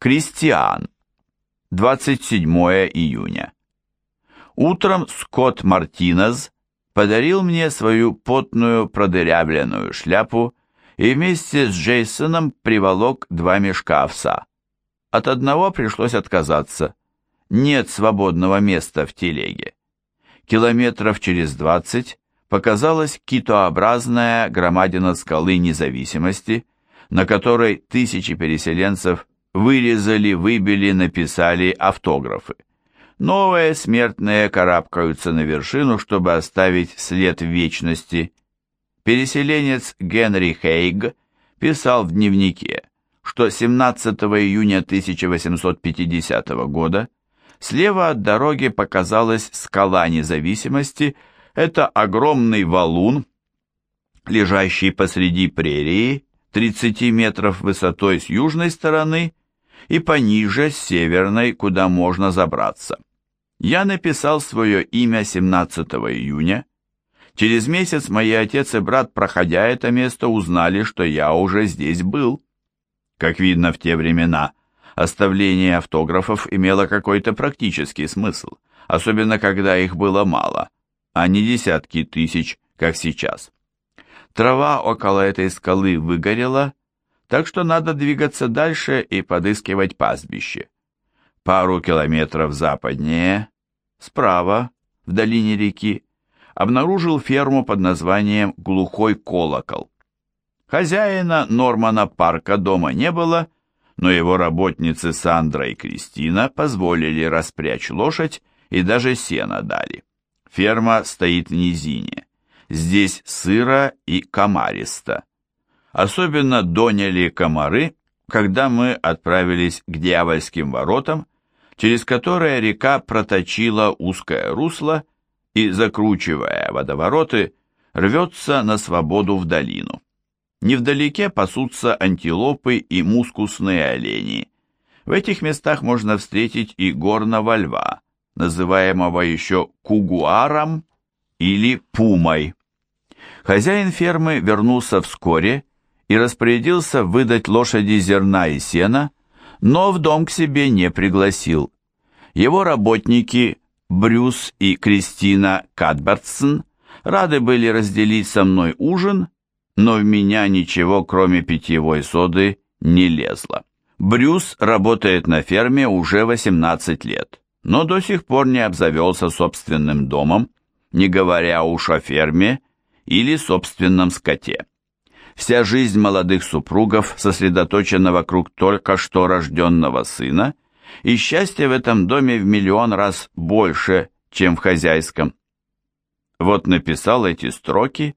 Кристиан. 27 июня. Утром Скотт Мартинез подарил мне свою потную продырявленную шляпу и вместе с Джейсоном приволок два мешка овса. От одного пришлось отказаться. Нет свободного места в телеге. Километров через двадцать показалась китообразная громадина скалы независимости, на которой тысячи переселенцев вырезали, выбили, написали автографы. Новые смертные карабкаются на вершину, чтобы оставить след в вечности. Переселенец Генри Хейг писал в дневнике, что 17 июня 1850 года слева от дороги показалась скала независимости, это огромный валун, лежащий посреди прерии, 30 метров высотой с южной стороны и пониже с северной, куда можно забраться. Я написал свое имя 17 июня. Через месяц мои отец и брат, проходя это место, узнали, что я уже здесь был. Как видно, в те времена оставление автографов имело какой-то практический смысл, особенно когда их было мало, а не десятки тысяч, как сейчас. Трава около этой скалы выгорела, так что надо двигаться дальше и подыскивать пастбище. Пару километров западнее, справа, в долине реки, обнаружил ферму под названием «Глухой колокол». Хозяина Нормана Парка дома не было, но его работницы Сандра и Кристина позволили распрячь лошадь и даже сено дали. Ферма стоит в низине. Здесь сыро и комаристо. Особенно доняли комары, когда мы отправились к дьявольским воротам, через которые река проточила узкое русло и, закручивая водовороты, рвется на свободу в долину. Невдалеке пасутся антилопы и мускусные олени. В этих местах можно встретить и горного льва, называемого еще кугуаром или пумой. Хозяин фермы вернулся вскоре и распорядился выдать лошади зерна и сена, но в дом к себе не пригласил. Его работники Брюс и Кристина Кадбертсон рады были разделить со мной ужин, но в меня ничего, кроме питьевой соды, не лезло. Брюс работает на ферме уже 18 лет, но до сих пор не обзавелся собственным домом, не говоря уж о ферме или собственном скоте. Вся жизнь молодых супругов сосредоточена вокруг только что рожденного сына, и счастье в этом доме в миллион раз больше, чем в хозяйском. Вот написал эти строки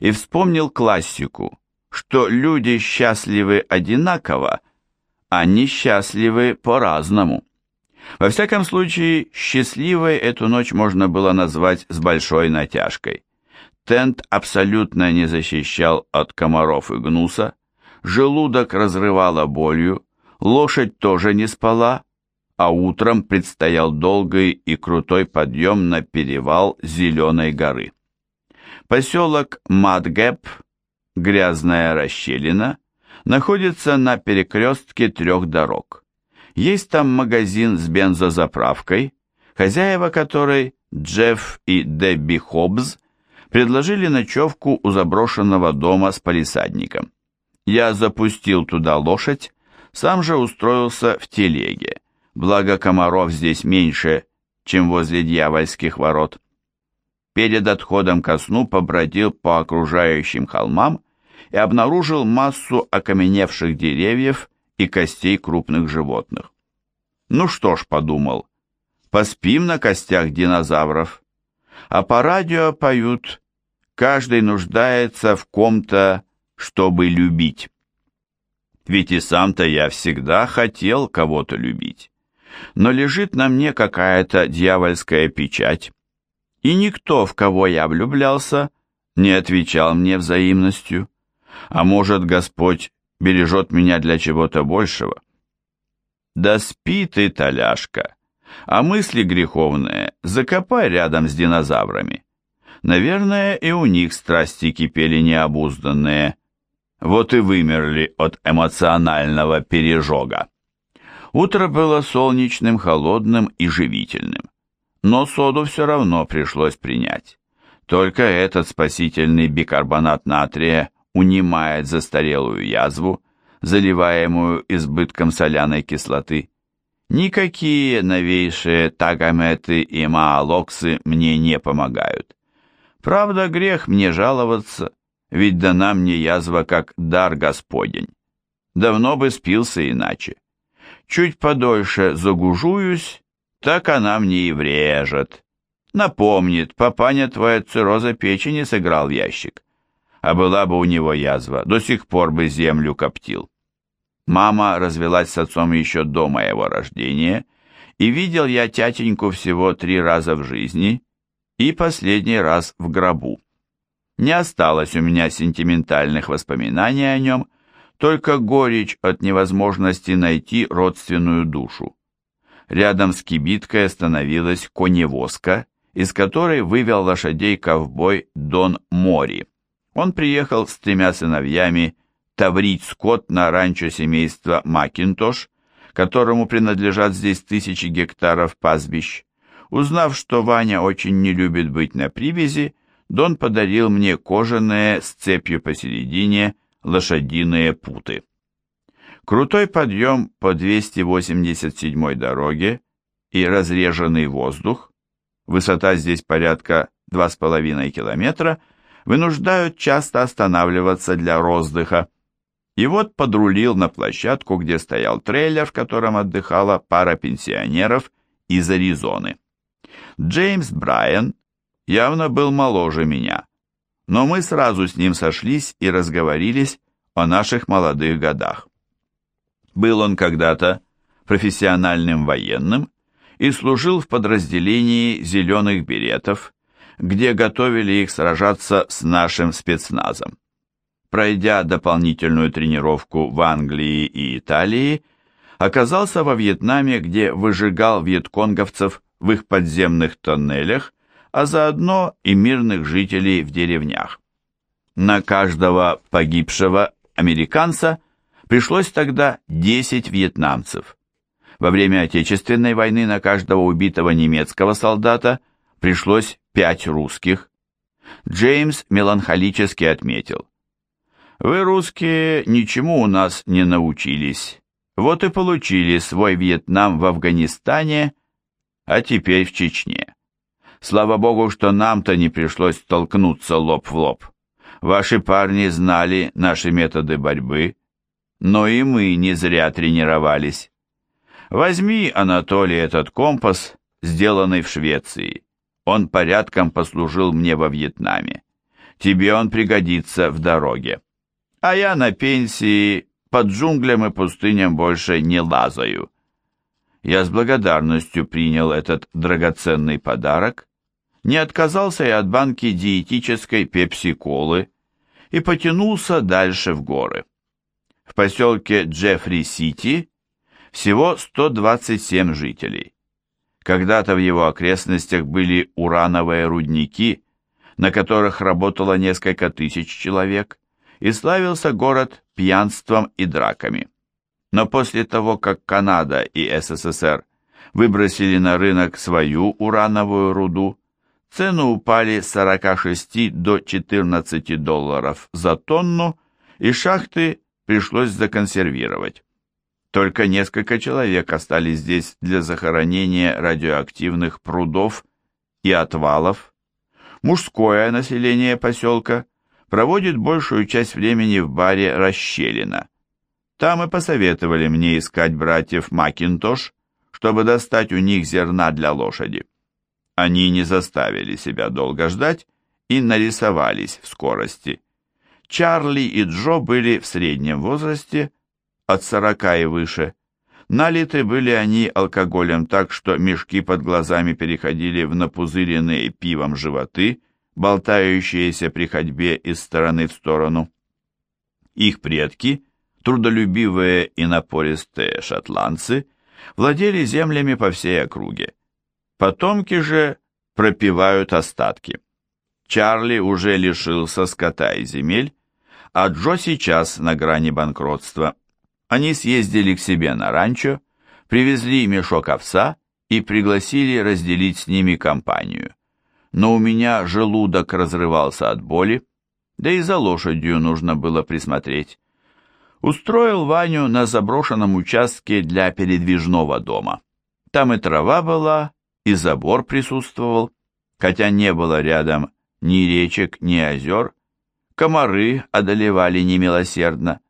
и вспомнил классику, что люди счастливы одинаково, а несчастливы по-разному. Во всяком случае, счастливой эту ночь можно было назвать с большой натяжкой. Тент абсолютно не защищал от комаров и гнуса, желудок разрывало болью, лошадь тоже не спала, а утром предстоял долгий и крутой подъем на перевал Зеленой горы. Поселок Мадгэп, грязная расщелина, находится на перекрестке трех дорог. Есть там магазин с бензозаправкой, хозяева которой Джефф и Дебби Хоббс предложили ночевку у заброшенного дома с палисадником. Я запустил туда лошадь, сам же устроился в телеге, благо комаров здесь меньше, чем возле дьявольских ворот. Перед отходом ко сну побродил по окружающим холмам и обнаружил массу окаменевших деревьев и костей крупных животных. Ну что ж, подумал, поспим на костях динозавров. А по радио поют Каждый нуждается в ком-то, чтобы любить. Ведь и сам-то я всегда хотел кого-то любить. Но лежит на мне какая-то дьявольская печать, и никто, в кого я влюблялся, не отвечал мне взаимностью. А может, Господь бережет меня для чего-то большего? Да спи ты, Толяшка, а мысли греховные закопай рядом с динозаврами. Наверное, и у них страсти кипели необузданные. Вот и вымерли от эмоционального пережога. Утро было солнечным, холодным и живительным. Но соду все равно пришлось принять. Только этот спасительный бикарбонат натрия унимает застарелую язву, заливаемую избытком соляной кислоты. Никакие новейшие тагометы и маалоксы мне не помогают. Правда, грех мне жаловаться, ведь дана мне язва как дар Господень. Давно бы спился иначе. Чуть подольше загужуюсь, так она мне и врежет. Напомнит, папаня твоя цирроза печени сыграл ящик. А была бы у него язва, до сих пор бы землю коптил. Мама развелась с отцом еще до моего рождения, и видел я тятеньку всего три раза в жизни и последний раз в гробу. Не осталось у меня сентиментальных воспоминаний о нем, только горечь от невозможности найти родственную душу. Рядом с кибиткой остановилась коневозка, из которой вывел лошадей ковбой Дон Мори. Он приехал с тремя сыновьями таврить скот на ранчо семейства Макинтош, которому принадлежат здесь тысячи гектаров пастбищ. Узнав, что Ваня очень не любит быть на привязи, Дон подарил мне кожаные с цепью посередине лошадиные путы. Крутой подъем по 287 дороге и разреженный воздух, высота здесь порядка 2,5 километра, вынуждают часто останавливаться для роздыха. И вот подрулил на площадку, где стоял трейлер, в котором отдыхала пара пенсионеров из Аризоны. Джеймс Брайан явно был моложе меня, но мы сразу с ним сошлись и разговорились о наших молодых годах. Был он когда-то профессиональным военным и служил в подразделении «Зеленых беретов», где готовили их сражаться с нашим спецназом. Пройдя дополнительную тренировку в Англии и Италии, оказался во Вьетнаме, где выжигал вьетконговцев в их подземных тоннелях, а заодно и мирных жителей в деревнях. На каждого погибшего американца пришлось тогда 10 вьетнамцев. Во время Отечественной войны на каждого убитого немецкого солдата пришлось 5 русских. Джеймс меланхолически отметил. «Вы, русские, ничему у нас не научились. Вот и получили свой Вьетнам в Афганистане, а теперь в Чечне. Слава богу, что нам-то не пришлось столкнуться лоб в лоб. Ваши парни знали наши методы борьбы, но и мы не зря тренировались. Возьми, Анатолий, этот компас, сделанный в Швеции. Он порядком послужил мне во Вьетнаме. Тебе он пригодится в дороге. А я на пенсии под джунглям и пустыням больше не лазаю. Я с благодарностью принял этот драгоценный подарок, не отказался и от банки диетической пепси-колы и потянулся дальше в горы. В поселке Джеффри-Сити всего 127 жителей. Когда-то в его окрестностях были урановые рудники, на которых работало несколько тысяч человек, и славился город пьянством и драками. Но после того, как Канада и СССР выбросили на рынок свою урановую руду, Цены упали с 46 до 14 долларов за тонну, и шахты пришлось законсервировать. Только несколько человек остались здесь для захоронения радиоактивных прудов и отвалов. Мужское население поселка проводит большую часть времени в баре «Расщелина». Там и посоветовали мне искать братьев Макинтош, чтобы достать у них зерна для лошади. Они не заставили себя долго ждать и нарисовались в скорости. Чарли и Джо были в среднем возрасте, от сорока и выше. Налиты были они алкоголем так, что мешки под глазами переходили в напузыренные пивом животы, болтающиеся при ходьбе из стороны в сторону. Их предки, трудолюбивые и напористые шотландцы, владели землями по всей округе. Потомки же пропивают остатки. Чарли уже лишился скота и земель, а Джо сейчас на грани банкротства. Они съездили к себе на ранчо, Привезли мешок овса и пригласили разделить с ними компанию. Но у меня желудок разрывался от боли, да и за лошадью нужно было присмотреть. Устроил Ваню на заброшенном участке для передвижного дома. Там и трава была, и забор присутствовал, хотя не было рядом ни речек, ни озер. Комары одолевали немилосердно.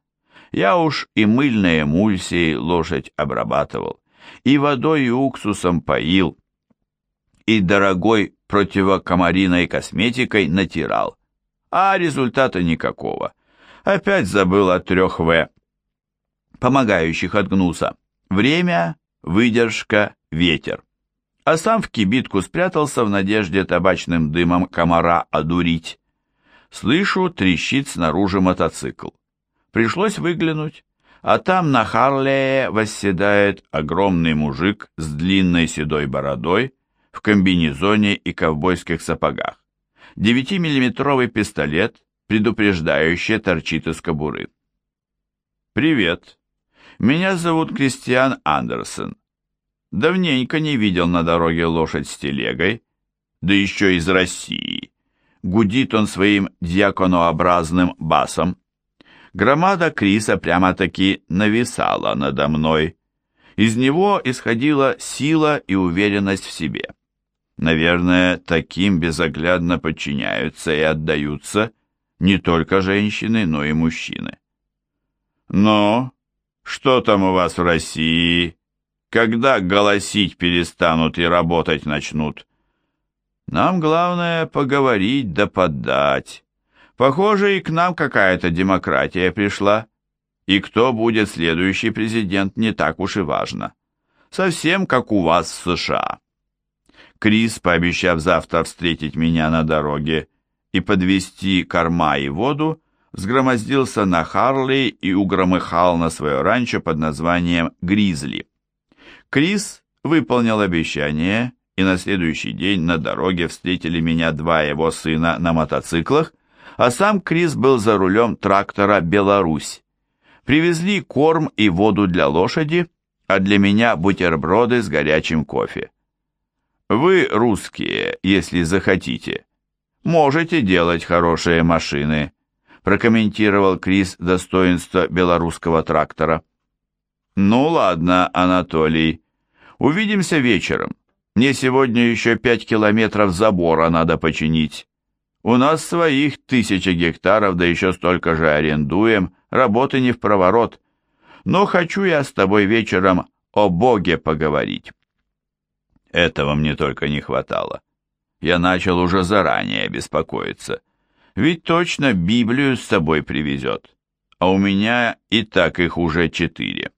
Я уж и мыльной эмульсией лошадь обрабатывал, и водой и уксусом поил, и дорогой противокомариной косметикой натирал. А результата никакого. Опять забыл о трех «В». Помогающих от гнуса. Время, выдержка, ветер. А сам в кибитку спрятался в надежде табачным дымом комара одурить. Слышу, трещит снаружи мотоцикл. Пришлось выглянуть, а там на Харлее восседает огромный мужик с длинной седой бородой в комбинезоне и ковбойских сапогах. Девятимиллиметровый пистолет, предупреждающий, торчит из кобуры. «Привет. Меня зовут Кристиан Андерсон. Давненько не видел на дороге лошадь с телегой, да еще из России. Гудит он своим дьяконообразным басом. Громада Криса прямо-таки нависала надо мной. Из него исходила сила и уверенность в себе. Наверное, таким безоглядно подчиняются и отдаются не только женщины, но и мужчины. Но что там у вас в России? Когда голосить перестанут и работать начнут? Нам главное поговорить да поддать. Похоже, и к нам какая-то демократия пришла. И кто будет следующий президент, не так уж и важно. Совсем как у вас в США. Крис, пообещав завтра встретить меня на дороге и подвести корма и воду, сгромоздился на Харли и угромыхал на свое ранчо под названием «Гризли». Крис выполнил обещание, и на следующий день на дороге встретили меня два его сына на мотоциклах, а сам Крис был за рулем трактора «Беларусь». Привезли корм и воду для лошади, а для меня бутерброды с горячим кофе. Вы, русские, если захотите, можете делать хорошие машины, прокомментировал Крис достоинство белорусского трактора. Ну ладно, Анатолий, увидимся вечером. Мне сегодня еще пять километров забора надо починить. У нас своих тысяча гектаров, да еще столько же арендуем, работы не в проворот. Но хочу я с тобой вечером о Боге поговорить. Этого мне только не хватало. Я начал уже заранее беспокоиться. Ведь точно Библию с собой привезет. А у меня и так их уже четыре.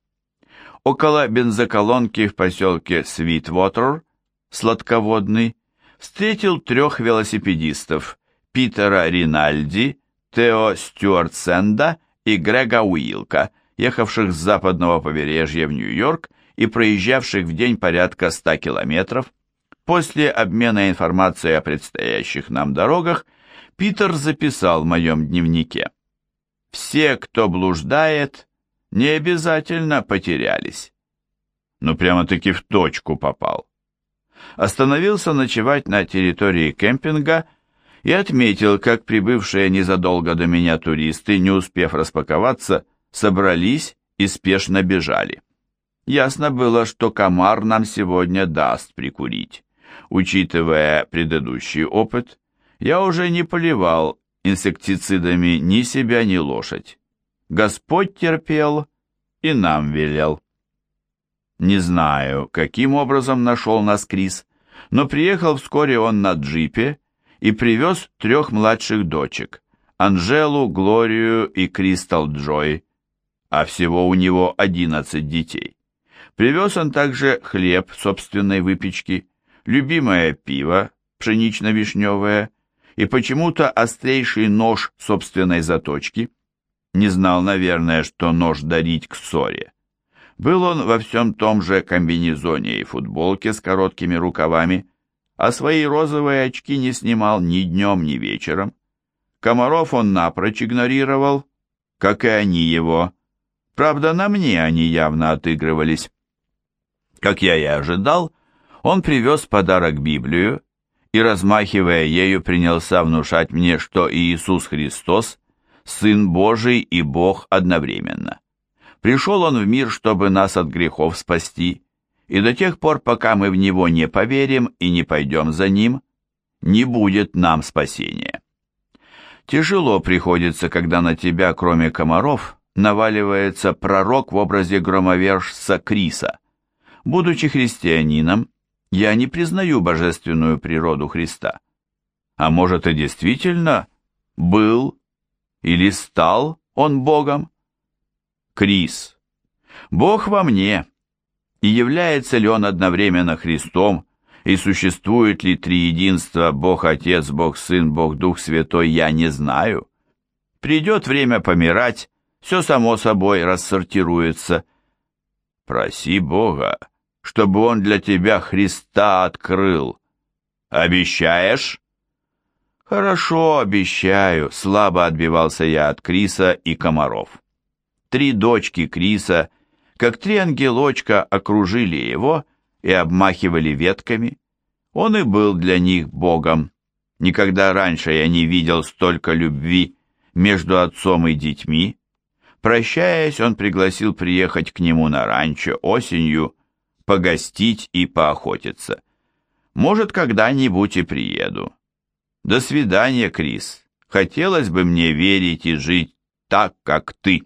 Около бензоколонки в поселке Свитвотер, сладководный, встретил трех велосипедистов – Питера Ринальди, Тео Стюартсенда и Грега Уилка, ехавших с западного побережья в Нью-Йорк и проезжавших в день порядка 100 километров. После обмена информацией о предстоящих нам дорогах, Питер записал в моем дневнике. «Все, кто блуждает, не обязательно потерялись». Ну, прямо-таки в точку попал. Остановился ночевать на территории кемпинга и отметил, как прибывшие незадолго до меня туристы, не успев распаковаться, собрались и спешно бежали. Ясно было, что комар нам сегодня даст прикурить. Учитывая предыдущий опыт, я уже не поливал инсектицидами ни себя, ни лошадь. Господь терпел и нам велел. Не знаю, каким образом нашел нас Крис, но приехал вскоре он на джипе и привез трех младших дочек, Анжелу, Глорию и Кристал Джой, а всего у него одиннадцать детей. Привез он также хлеб собственной выпечки, любимое пиво, пшенично-вишневое, и почему-то острейший нож собственной заточки. Не знал, наверное, что нож дарить к ссоре. Был он во всем том же комбинезоне и футболке с короткими рукавами, а свои розовые очки не снимал ни днем, ни вечером. Комаров он напрочь игнорировал, как и они его. Правда, на мне они явно отыгрывались. Как я и ожидал, он привез подарок Библию и, размахивая ею, принялся внушать мне, что Иисус Христос – Сын Божий и Бог одновременно. Пришел Он в мир, чтобы нас от грехов спасти, и до тех пор, пока мы в Него не поверим и не пойдем за Ним, не будет нам спасения. Тяжело приходится, когда на тебя, кроме комаров, наваливается пророк в образе громовержца Криса. Будучи христианином, я не признаю божественную природу Христа. А может и действительно был или стал он Богом? Крис. Бог во мне. И является ли он одновременно Христом, и существует ли триединство Бог Отец, Бог Сын, Бог Дух Святой, я не знаю. Придет время помирать, все само собой рассортируется. Проси Бога, чтобы Он для тебя Христа открыл. Обещаешь? Хорошо, обещаю, слабо отбивался я от Криса и комаров. Три дочки Криса, как три ангелочка, окружили его и обмахивали ветками. Он и был для них Богом. Никогда раньше я не видел столько любви между отцом и детьми, Прощаясь, он пригласил приехать к нему на ранчо осенью, погостить и поохотиться. Может, когда-нибудь и приеду. До свидания, Крис. Хотелось бы мне верить и жить так, как ты.